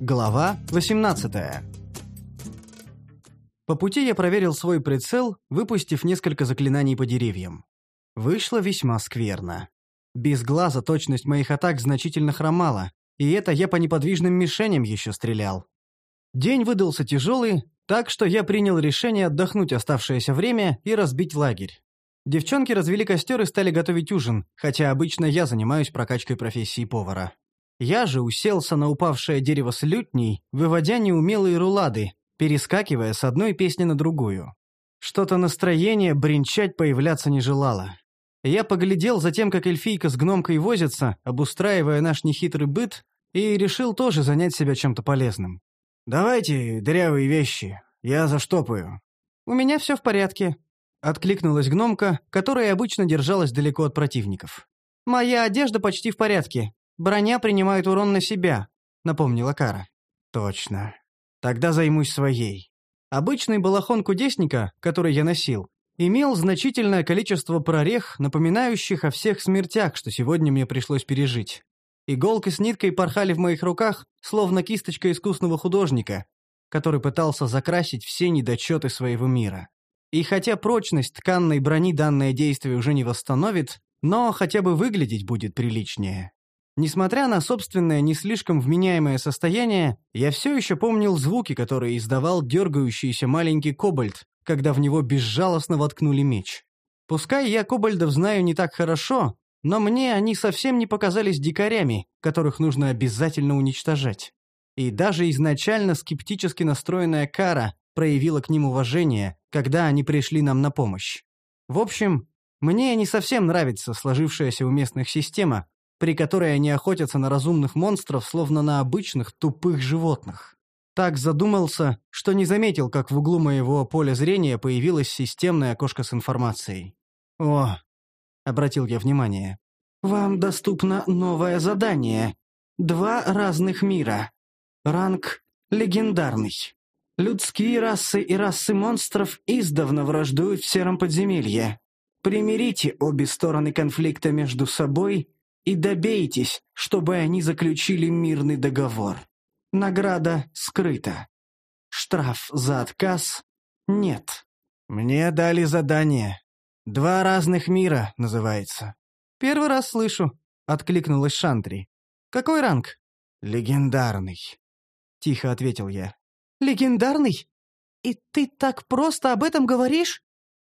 Глава 18 По пути я проверил свой прицел, выпустив несколько заклинаний по деревьям. Вышло весьма скверно. Без глаза точность моих атак значительно хромала, и это я по неподвижным мишеням еще стрелял. День выдался тяжелый, так что я принял решение отдохнуть оставшееся время и разбить лагерь. Девчонки развели костер и стали готовить ужин, хотя обычно я занимаюсь прокачкой профессии повара. Я же уселся на упавшее дерево с лютней, выводя неумелые рулады, перескакивая с одной песни на другую. Что-то настроение бренчать появляться не желало. Я поглядел за тем, как эльфийка с гномкой возится, обустраивая наш нехитрый быт, и решил тоже занять себя чем-то полезным. «Давайте дырявые вещи, я заштопаю». «У меня все в порядке», — откликнулась гномка, которая обычно держалась далеко от противников. «Моя одежда почти в порядке. Броня принимает урон на себя», — напомнила Кара. «Точно. Тогда займусь своей». Обычный балахон кудесника, который я носил, имел значительное количество прорех, напоминающих о всех смертях, что сегодня мне пришлось пережить. Иголки с ниткой порхали в моих руках, словно кисточка искусного художника, который пытался закрасить все недочеты своего мира. И хотя прочность тканной брони данное действие уже не восстановит, но хотя бы выглядеть будет приличнее. Несмотря на собственное не слишком вменяемое состояние, я все еще помнил звуки, которые издавал дергающийся маленький кобальт, когда в него безжалостно воткнули меч. Пускай я кобальдов знаю не так хорошо, но мне они совсем не показались дикарями, которых нужно обязательно уничтожать. И даже изначально скептически настроенная Кара проявила к ним уважение, когда они пришли нам на помощь. В общем, мне не совсем нравится сложившаяся у местных система, при которой они охотятся на разумных монстров, словно на обычных тупых животных. Так задумался, что не заметил, как в углу моего поля зрения появилось системное окошко с информацией. «О!» — обратил я внимание. «Вам доступно новое задание. Два разных мира. Ранг легендарный. Людские расы и расы монстров издавна враждуют в сером подземелье. Примирите обе стороны конфликта между собой и добейтесь, чтобы они заключили мирный договор. Награда скрыта. Штраф за отказ нет. Мне дали задание. Два разных мира называется. Первый раз слышу, откликнулась Шантри. Какой ранг? Легендарный. Тихо ответил я. Легендарный? И ты так просто об этом говоришь?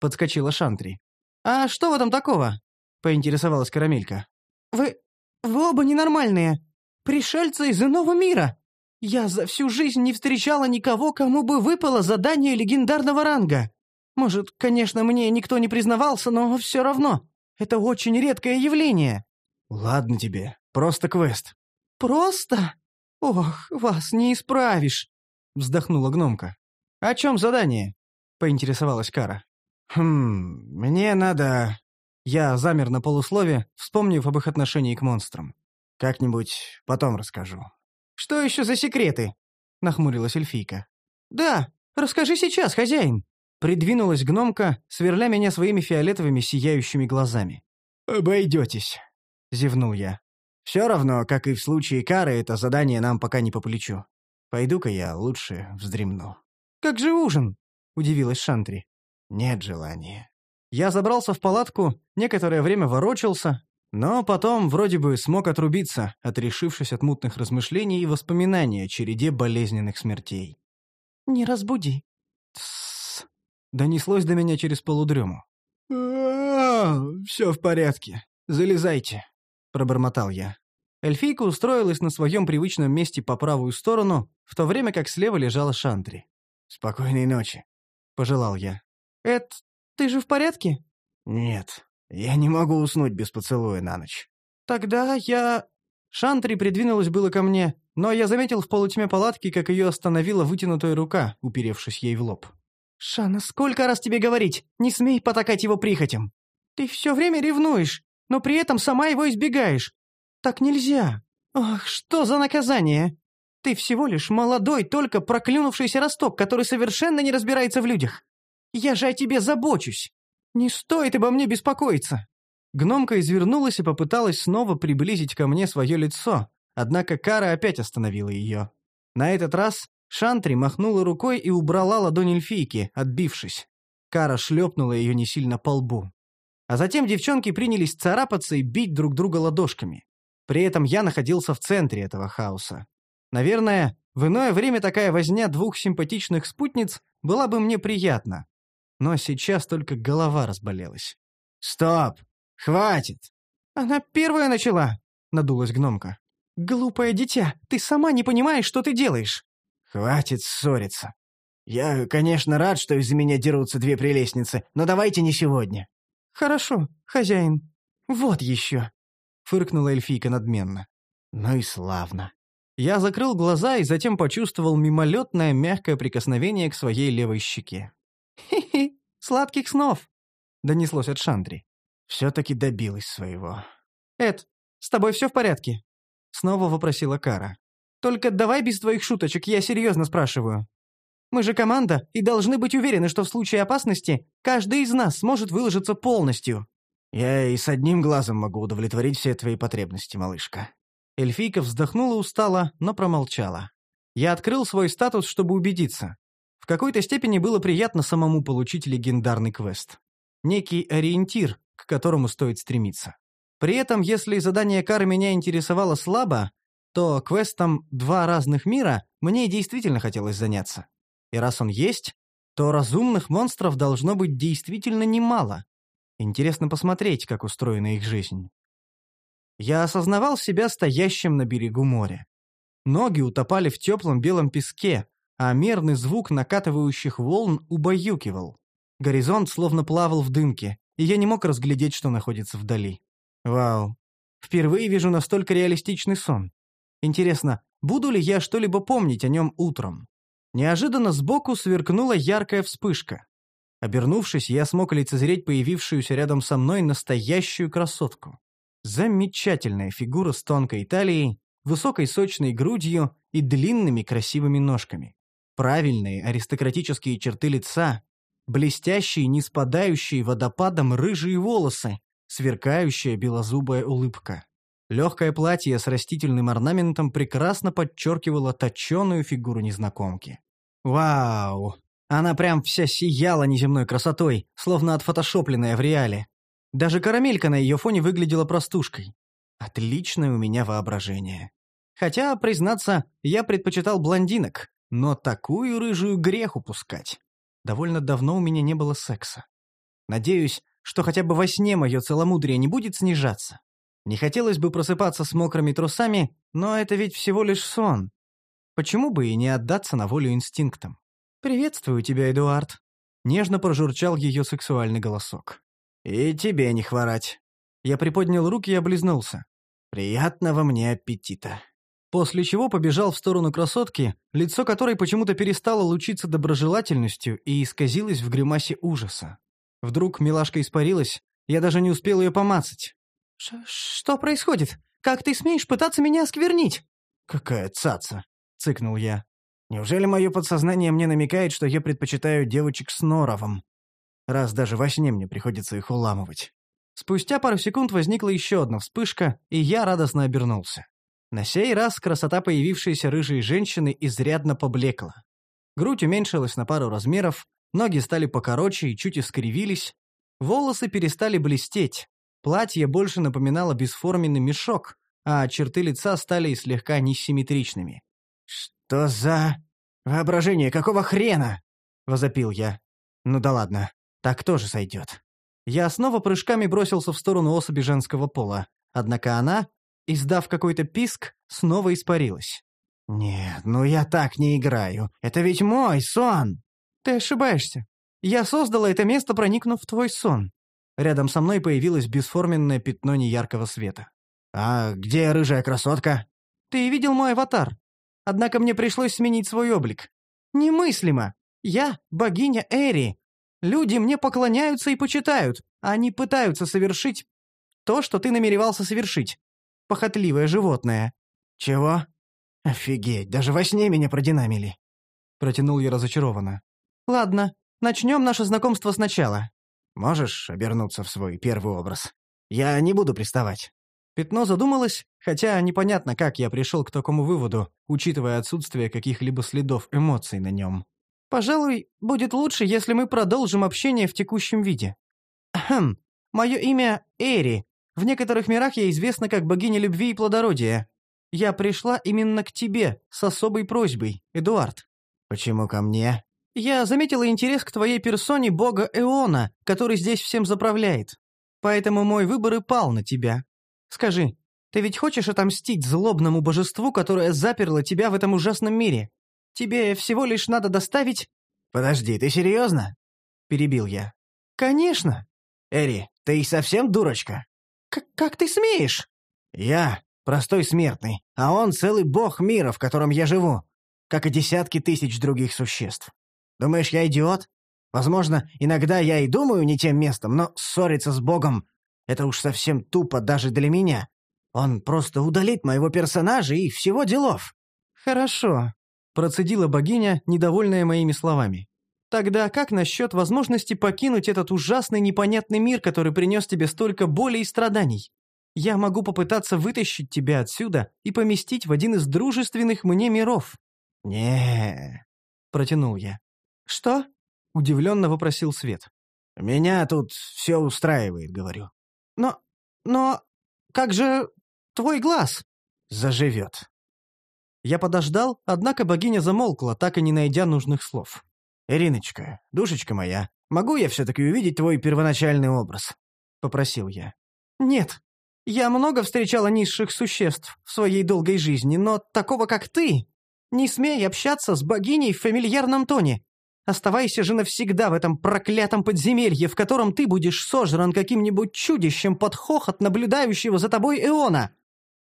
Подскочила Шантри. А что в этом такого? Поинтересовалась Карамелька. Вы... вы оба ненормальные. Пришельцы из иного мира. Я за всю жизнь не встречала никого, кому бы выпало задание легендарного ранга. Может, конечно, мне никто не признавался, но все равно. Это очень редкое явление. Ладно тебе, просто квест. Просто? Ох, вас не исправишь, вздохнула гномка. О чем задание? Поинтересовалась Кара. Хм, мне надо... Я замер на полуслове, вспомнив об их отношении к монстрам. «Как-нибудь потом расскажу». «Что еще за секреты?» — нахмурилась эльфийка. «Да, расскажи сейчас, хозяин!» Придвинулась гномка, сверля меня своими фиолетовыми сияющими глазами. «Обойдетесь», — зевнул я. «Все равно, как и в случае кары, это задание нам пока не по плечу. Пойду-ка я лучше вздремну». «Как же ужин?» — удивилась Шантри. «Нет желания». Я забрался в палатку, некоторое время ворочался, но потом вроде бы смог отрубиться, отрешившись от мутных размышлений и воспоминаний о череде болезненных смертей. «Не разбуди». «Тссс», — донеслось до меня через полудрему. «Все в порядке. Залезайте», — пробормотал я. Эльфийка устроилась на своем привычном месте по правую сторону, в то время как слева лежала Шантри. «Спокойной ночи», — пожелал я. «Эд, ты же в порядке?» «Нет, я не могу уснуть без поцелуя на ночь». «Тогда я...» Шантри придвинулась было ко мне, но я заметил в полутьме палатки, как ее остановила вытянутая рука, уперевшись ей в лоб. «Шана, сколько раз тебе говорить? Не смей потакать его прихотям! Ты все время ревнуешь, но при этом сама его избегаешь. Так нельзя! Ах, что за наказание! Ты всего лишь молодой, только проклюнувшийся росток, который совершенно не разбирается в людях. Я же о тебе забочусь. Не стоит обо мне беспокоиться. Гномка извернулась и попыталась снова приблизить ко мне свое лицо, однако Кара опять остановила ее. На этот раз Шантри махнула рукой и убрала ладонь эльфийки, отбившись. Кара шлепнула ее не сильно по лбу. А затем девчонки принялись царапаться и бить друг друга ладошками. При этом я находился в центре этого хаоса. Наверное, в иное время такая возня двух симпатичных спутниц была бы мне приятна. Но сейчас только голова разболелась. «Стоп! Хватит!» «Она первая начала!» — надулась гномка. «Глупое дитя, ты сама не понимаешь, что ты делаешь!» «Хватит ссориться. Я, конечно, рад, что из-за меня дерутся две прелестницы, но давайте не сегодня». «Хорошо, хозяин. Вот еще!» — фыркнула эльфийка надменно. «Ну и славно». Я закрыл глаза и затем почувствовал мимолетное мягкое прикосновение к своей левой щеке. «Хи-хи, сладких снов!» — донеслось от Шандри. Все-таки добилась своего. «Эд, с тобой все в порядке?» — снова вопросила Кара. «Только давай без твоих шуточек, я серьезно спрашиваю. Мы же команда и должны быть уверены, что в случае опасности каждый из нас сможет выложиться полностью». «Я и с одним глазом могу удовлетворить все твои потребности, малышка». Эльфийка вздохнула устало, но промолчала. Я открыл свой статус, чтобы убедиться. В какой-то степени было приятно самому получить легендарный квест. Некий ориентир, к которому стоит стремиться. При этом, если задание Кары меня интересовало слабо, то квестом «Два разных мира» мне действительно хотелось заняться. И раз он есть, то разумных монстров должно быть действительно немало. Интересно посмотреть, как устроена их жизнь. Я осознавал себя стоящим на берегу моря. Ноги утопали в теплом белом песке, а мерный звук накатывающих волн убаюкивал. Горизонт словно плавал в дымке, и я не мог разглядеть, что находится вдали. Вау. Впервые вижу настолько реалистичный сон. Интересно, буду ли я что-либо помнить о нем утром? Неожиданно сбоку сверкнула яркая вспышка. Обернувшись, я смог лицезреть появившуюся рядом со мной настоящую красотку. Замечательная фигура с тонкой талией, высокой сочной грудью и длинными красивыми ножками. Правильные аристократические черты лица, блестящие, не спадающие водопадом рыжие волосы, сверкающая белозубая улыбка. Легкое платье с растительным орнаментом прекрасно подчеркивало точеную фигуру незнакомки. Вау! Она прям вся сияла неземной красотой, словно отфотошопленная в реале. Даже карамелька на ее фоне выглядела простушкой. Отличное у меня воображение. Хотя, признаться, я предпочитал блондинок, но такую рыжую грех упускать. Довольно давно у меня не было секса. Надеюсь, что хотя бы во сне мое целомудрие не будет снижаться. Не хотелось бы просыпаться с мокрыми трусами, но это ведь всего лишь сон. Почему бы и не отдаться на волю инстинктам? «Приветствую тебя, Эдуард», — нежно прожурчал ее сексуальный голосок. «И тебе не хворать». Я приподнял руки и облизнулся. «Приятного мне аппетита». После чего побежал в сторону красотки, лицо которой почему-то перестало лучиться доброжелательностью и исказилось в гримасе ужаса. Вдруг милашка испарилась, я даже не успел ее помацать. «Что происходит? Как ты смеешь пытаться меня осквернить?» «Какая цаца!» — цыкнул я. «Неужели мое подсознание мне намекает, что я предпочитаю девочек с норовом? Раз даже во сне мне приходится их уламывать». Спустя пару секунд возникла еще одна вспышка, и я радостно обернулся. На сей раз красота появившейся рыжей женщины изрядно поблекла. Грудь уменьшилась на пару размеров, ноги стали покороче и чуть искривились, волосы перестали блестеть, платье больше напоминало бесформенный мешок, а черты лица стали слегка несимметричными. «Что за... воображение, какого хрена?» — возопил я. «Ну да ладно, так тоже сойдет». Я снова прыжками бросился в сторону особи женского пола, однако она, издав какой-то писк, снова испарилась. «Нет, ну я так не играю. Это ведь мой сон!» «Ты ошибаешься. Я создала это место, проникнув в твой сон». Рядом со мной появилось бесформенное пятно неяркого света. «А где рыжая красотка?» «Ты видел мой аватар. Однако мне пришлось сменить свой облик. Немыслимо. Я — богиня Эри, Люди мне поклоняются и почитают, а они пытаются совершить то, что ты намеревался совершить. Похотливое животное». «Чего? Офигеть, даже во сне меня продинамили». Протянул я разочарованно. «Ладно, начнем наше знакомство сначала». «Можешь обернуться в свой первый образ?» Я не буду приставать». Пятно задумалось, хотя непонятно, как я пришел к такому выводу, учитывая отсутствие каких-либо следов эмоций на нем. «Пожалуй, будет лучше, если мы продолжим общение в текущем виде. Хм, мое имя Эри. В некоторых мирах я известна как богиня любви и плодородия. Я пришла именно к тебе с особой просьбой, Эдуард». «Почему ко мне?» «Я заметила интерес к твоей персоне бога Эона, который здесь всем заправляет. Поэтому мой выбор и пал на тебя. Скажи, ты ведь хочешь отомстить злобному божеству, которое заперло тебя в этом ужасном мире? Тебе всего лишь надо доставить...» «Подожди, ты серьезно?» — перебил я. «Конечно!» «Эри, ты и совсем дурочка?» К «Как ты смеешь?» «Я простой смертный, а он целый бог мира, в котором я живу, как и десятки тысяч других существ. Думаешь, я идиот? Возможно, иногда я и думаю не тем местом, но ссориться с богом — это уж совсем тупо даже для меня. Он просто удалит моего персонажа и всего делов». «Хорошо», — процедила богиня, недовольная моими словами. «Тогда как насчет возможности покинуть этот ужасный непонятный мир, который принес тебе столько боли и страданий? Я могу попытаться вытащить тебя отсюда и поместить в один из дружественных мне миров». не протянул я. «Что?» — удивленно вопросил Свет. «Меня тут все устраивает, говорю». «Но... но... как же твой глаз?» «Заживет». Я подождал, однако богиня замолкла, так и не найдя нужных слов. «Ириночка, душечка моя, могу я все-таки увидеть твой первоначальный образ?» — попросил я. «Нет. Я много встречала низших существ в своей долгой жизни, но такого, как ты, не смей общаться с богиней в фамильярном тоне. Оставайся же навсегда в этом проклятом подземелье, в котором ты будешь сожран каким-нибудь чудищем под хохот наблюдающего за тобой Эона.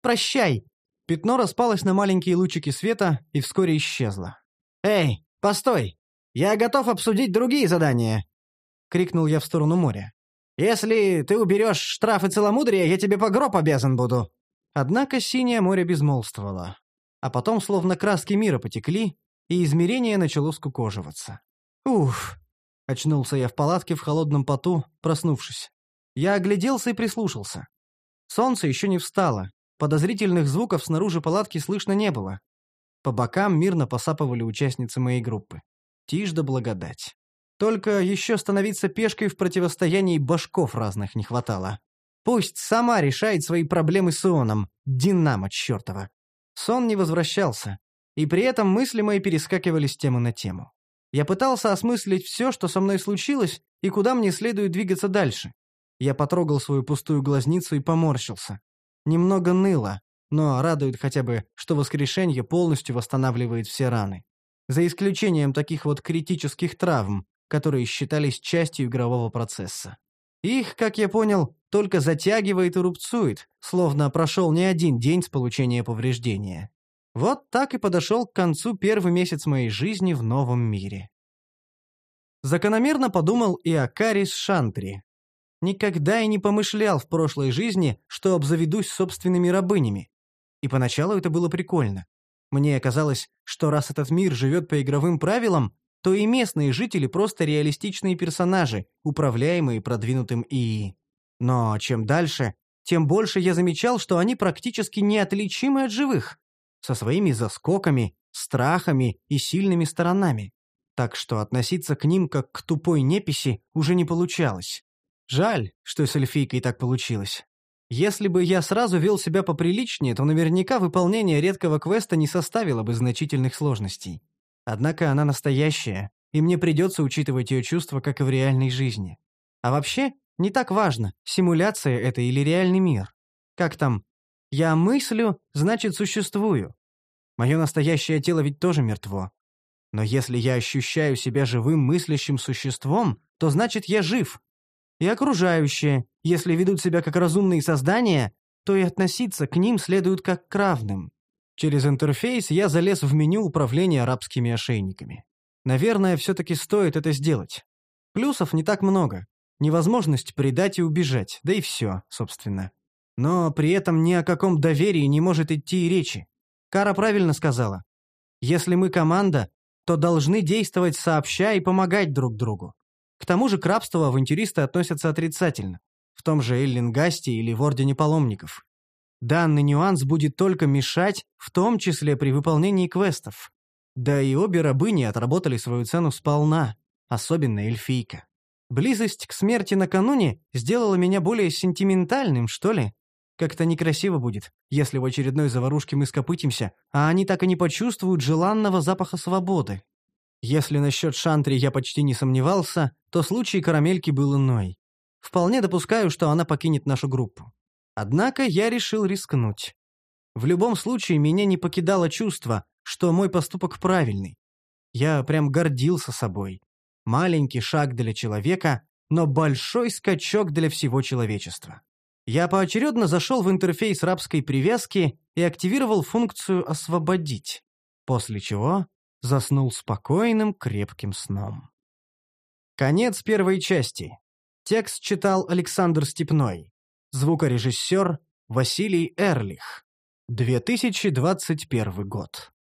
Прощай!» Пятно распалось на маленькие лучики света и вскоре исчезло. «Эй, постой! Я готов обсудить другие задания!» — крикнул я в сторону моря. «Если ты уберешь штрафы целомудрия, я тебе по гроб обязан буду!» Однако синее море безмолвствовало. А потом словно краски мира потекли, и измерение начало скукоживаться. «Уф!» — очнулся я в палатке в холодном поту, проснувшись. Я огляделся и прислушался. Солнце еще не встало, подозрительных звуков снаружи палатки слышно не было. По бокам мирно посапывали участницы моей группы. Тишь да благодать. Только еще становиться пешкой в противостоянии башков разных не хватало. Пусть сама решает свои проблемы с Ионом, Динамо чертова. Сон не возвращался, и при этом мысли мои перескакивали с темы на тему. Я пытался осмыслить все, что со мной случилось, и куда мне следует двигаться дальше. Я потрогал свою пустую глазницу и поморщился. Немного ныло, но радует хотя бы, что воскрешение полностью восстанавливает все раны. За исключением таких вот критических травм, которые считались частью игрового процесса. Их, как я понял, только затягивает и рубцует, словно прошел не один день с получения повреждения. Вот так и подошел к концу первый месяц моей жизни в новом мире. Закономерно подумал и о Карис Шантри. Никогда и не помышлял в прошлой жизни, что обзаведусь собственными рабынями. И поначалу это было прикольно. Мне казалось, что раз этот мир живет по игровым правилам, то и местные жители просто реалистичные персонажи, управляемые продвинутым ИИ. Но чем дальше, тем больше я замечал, что они практически неотличимы от живых, со своими заскоками, страхами и сильными сторонами. Так что относиться к ним как к тупой неписи уже не получалось. Жаль, что с эльфийкой так получилось. Если бы я сразу вел себя поприличнее, то наверняка выполнение редкого квеста не составило бы значительных сложностей. Однако она настоящая, и мне придется учитывать ее чувства, как и в реальной жизни. А вообще, не так важно, симуляция это или реальный мир. Как там? Я мыслю, значит существую. Мое настоящее тело ведь тоже мертво. Но если я ощущаю себя живым мыслящим существом, то значит я жив. И окружающие, если ведут себя как разумные создания, то и относиться к ним следует как к равным. Через интерфейс я залез в меню управления арабскими ошейниками. Наверное, все-таки стоит это сделать. Плюсов не так много. Невозможность предать и убежать, да и все, собственно. Но при этом ни о каком доверии не может идти и речи. Кара правильно сказала. Если мы команда, то должны действовать сообща и помогать друг другу. К тому же к рабству авантюристы относятся отрицательно. В том же Эллингасте или в Ордене Паломников. Данный нюанс будет только мешать, в том числе при выполнении квестов. Да и обе рабыни отработали свою цену сполна, особенно эльфийка. Близость к смерти накануне сделала меня более сентиментальным, что ли? Как-то некрасиво будет, если в очередной заварушке мы скопытимся, а они так и не почувствуют желанного запаха свободы. Если насчет Шантри я почти не сомневался, то случай карамельки был иной. Вполне допускаю, что она покинет нашу группу. Однако я решил рискнуть. В любом случае, меня не покидало чувство, что мой поступок правильный. Я прям гордился собой. Маленький шаг для человека, но большой скачок для всего человечества. Я поочередно зашел в интерфейс рабской привязки и активировал функцию «Освободить», после чего заснул спокойным крепким сном. Конец первой части. Текст читал Александр Степной. Звукорежиссер Василий Эрлих. 2021 год.